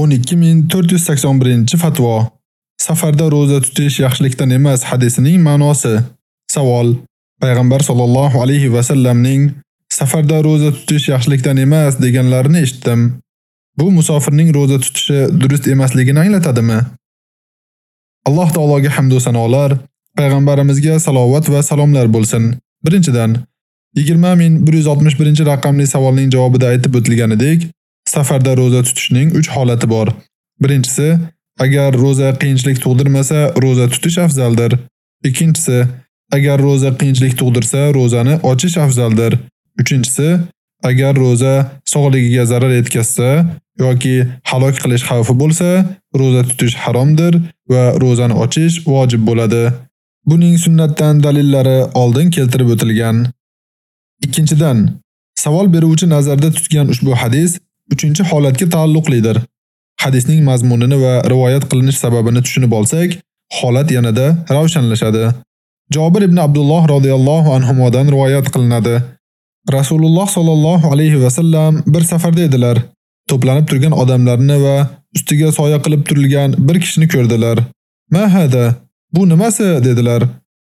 12481-fatvo. Safarda roza tutish yaxshilikdan emas hadisining ma'nosi. Savol: Payg'ambar sollallohu alayhi va sallamning safarda roza tutish yaxshilikdan emas deganlarini eshitdim. Bu musofirning roza tutishi durust emasligini anglatadimi? Alloh taologa hamd va sanolar, payg'ambarimizga salovat va salomlar bo'lsin. Birinchidan 20161 raqamli savolning javobida aytib o'tilganidek, Safarda roza tutishning 3 holati bor. Birinchisi, agar roza qiyinchilik tug'dirmasa, roza tutish afzaldir. Ikkinchisi, agar roza qiyinchilik tug'dirsa, rozani ochish afzaldir. Uchinchisi, agar roza sog'ligiga zarar yetkazsa yoki halok qilish xavfi bo'lsa, roza tutish haromdir va rozani ochish vojib bo'ladi. Buning sunnatdan dalillari oldin keltirib o'tilgan. Ikkinchidan, savol beruvchi nazarda tutgan ushbu hadis 3 holatga taalluqlidir. Hadisning mazmunini va rivoyat qilinish sababini tushunib olsak, holat yanada ravshanlashadi. Jabir ibn Abdulloh radhiyallohu anhumodan rivoyat qilinadi. Rasululloh sallallohu alayhi va sallam bir safarda edilar. To'planib turgan odamlarni va ustiga soya qilib turilgan bir kishini ko'rdilar. "Ma hada? Bu nimasi?" dedilar.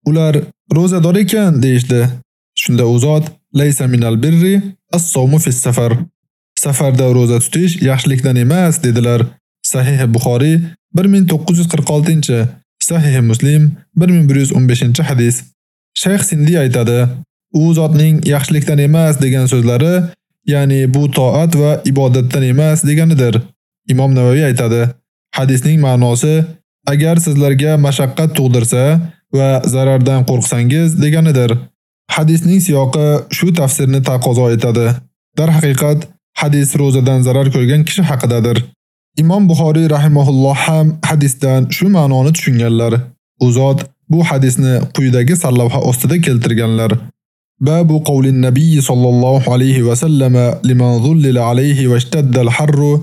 Ular rozador ekan deyishdi. Shunda u zot "Laysa minal birri as-sawmu fis safar." Safarda roza tutish yaxshilikdan emas dedilar. Sahih Buxoriy 1946-chi, Sahih Muslim 1115-chi hadis. Shayx Sindi aytadi: U zotning yaxshilikdan emas degan so'zlari, ya'ni bu toat va ibodatdan emas deganidir. Imom Navoiy aytadi: Hadisning ma'nosi agar sizlarga mashaqqat tug'dirsa va zarardan qo'rqsangiz deganidir. Hadisning siyoqi shu tafsirni taqozo etadi. Dar haqiqat hadis rozadan zarar ko'rgan kishi haqidadir. Imom Buxoriy rahimahulloh ham hadisdan shu ma'noni tushunganlar. U zot bu hadisni quyidagi sarlavha ostida keltirganlar. Babu qawlin nabiy sallallohu alayhi va sallama liman zullila alayhi va ishtadda al-harru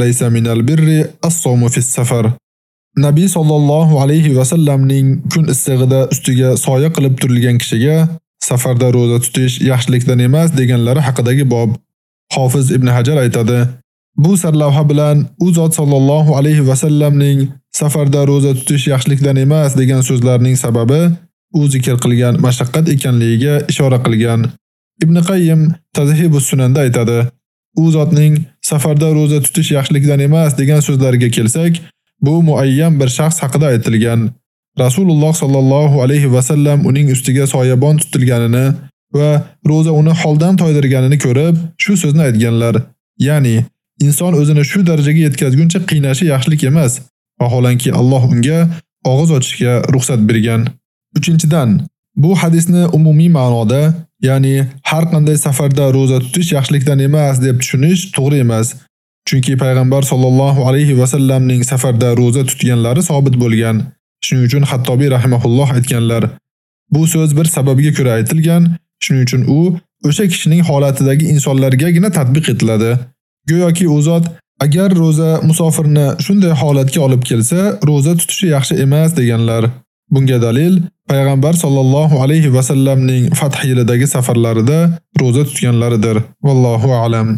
laysa min al-birri as-sawmu fi as-safar. Nabiy sallallohu alayhi va sallamning kun issig'ida ustiga soya qilib turilgan kishiga safarda roza tutish yaxshilikdan emas deganlari haqidagi bob. Hofiz Ibn Hajar aytadi: Bu sarlavha bilan u zot sallallohu alayhi va sallamning safarda roza tutish yaxshilikdan emas degan so'zlarining sababi u zikr qilgan mashaqqat ekanligiga ishora qilgan. Ibn Qayyim Tazhibus Sunanda aytadi: U zotning safarda roza tutish yaxshilikdan emas degan so'zlariga kelsak, bu muayyan bir shaxs haqida aytilgan. Rasululloh sallallohu alayhi va sallam uning ustiga soyabon tutilganini va roza uni holdan toydirganini ko'rib, shu so'zni aytganlar. Ya'ni, inson o'zini shu darajaga yetkazguncha qiynashi yaxshilik emas, vaholanki Alloh unga og'iz ochishga ruxsat bergan. 3-dan bu hadisni umumiy ma'noda, ya'ni har qanday safarda roza tutish yaxshilikdan emas deb tushunish to'g'ri emas. Chunki payg'ambar sollallohu alayhi va sallamning safarda roza tutganlari sabit bo'lgan. Shuning uchun Hattobiy rahimahulloh aytganlar: Bu so'z bir sababga ko'ra aytilgan, Shuning uchun u o'sha kishining holatidagi insonlargagina tatbiq etiladi. Go'yoki u zot agar roza musofirni shunday holatga olib kelsa, roza tutishi yaxshi emas deganlar. Bunga dalil payg'ambar sollallohu alayhi va sallamning fath yilidagi safarlarida roza tutganlaridir. Vallohu a'lam.